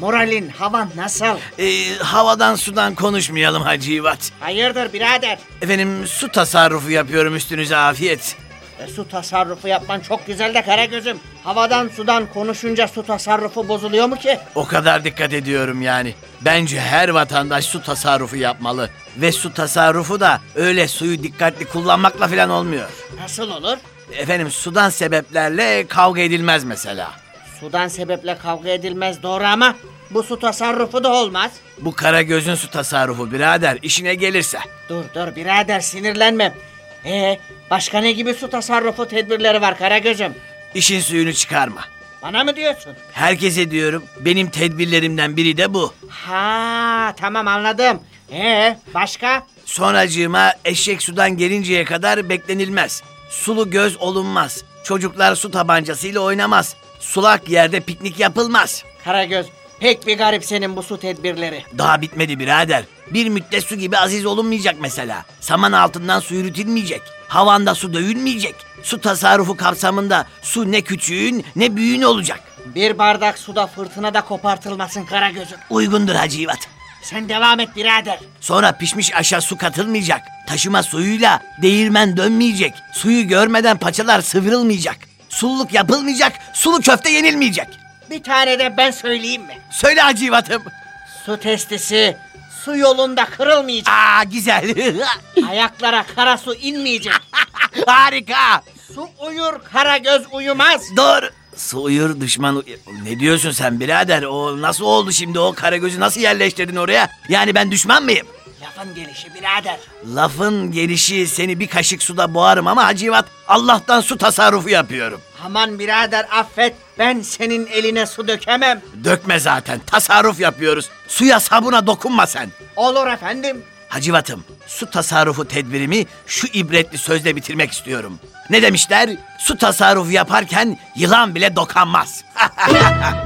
Moralin, havan nasıl? Ee, havadan sudan konuşmayalım Hacı İvat. Hayırdır birader? Efendim su tasarrufu yapıyorum üstünüze afiyet. E, su tasarrufu yapman çok güzel de Karagöz'üm. Havadan sudan konuşunca su tasarrufu bozuluyor mu ki? O kadar dikkat ediyorum yani. Bence her vatandaş su tasarrufu yapmalı. Ve su tasarrufu da öyle suyu dikkatli kullanmakla falan olmuyor. Nasıl olur? Efendim sudan sebeplerle kavga edilmez mesela. Sudan sebeple kavga edilmez doğru ama bu su tasarrufu da olmaz. Bu kara gözün su tasarrufu birader işine gelirse. Dur dur birader sinirlenme. Ee, başka ne gibi su tasarrufu tedbirleri var Karagöz'üm? İşin suyunu çıkarma. Bana mı diyorsun? Herkese diyorum benim tedbirlerimden biri de bu. Ha tamam anladım. Ee başka? Sonracığıma eşek sudan gelinceye kadar beklenilmez. Sulu göz olunmaz. Çocuklar su tabancasıyla oynamaz. Sulak yerde piknik yapılmaz. Karagöz pek bir garip senin bu su tedbirleri. Daha bitmedi birader. Bir müddet su gibi aziz olunmayacak mesela. Saman altından su yürütülmeyecek. Havanda su dövülmeyecek. Su tasarrufu kapsamında su ne küçüğün ne büyüğün olacak. Bir bardak suda fırtına da kopartılmasın Karagöz'üm. Uygundur Hacı İvat. Sen devam et birader. Sonra pişmiş aşağı su katılmayacak. Taşıma suyuyla değirmen dönmeyecek. Suyu görmeden paçalar sıvırılmayacak. Sululuk yapılmayacak, sulu köfte yenilmeyecek. Bir tane de ben söyleyeyim mi? Söyle Hacı İvat'ım. Su testisi su yolunda kırılmayacak. Aa güzel. Ayaklara kara su inmeyecek. Harika. Su uyur, Karagöz uyumaz. Doğru. Su uyur düşman uy- Ne diyorsun sen birader? O nasıl oldu şimdi o karagözü nasıl yerleştirdin oraya? Yani ben düşman mıyım? Lafın gelişi birader. Lafın gelişi seni bir kaşık suda boğarım ama Hacivat Allah'tan su tasarrufu yapıyorum. Aman birader affet. Ben senin eline su dökemem. Dökme zaten tasarruf yapıyoruz. Suya sabuna dokunma sen. Olur efendim. Hacivat'ım su tasarrufu tedbirimi şu ibretli sözle bitirmek istiyorum. Ne demişler? Su tasarrufu yaparken yılan bile dokanmaz.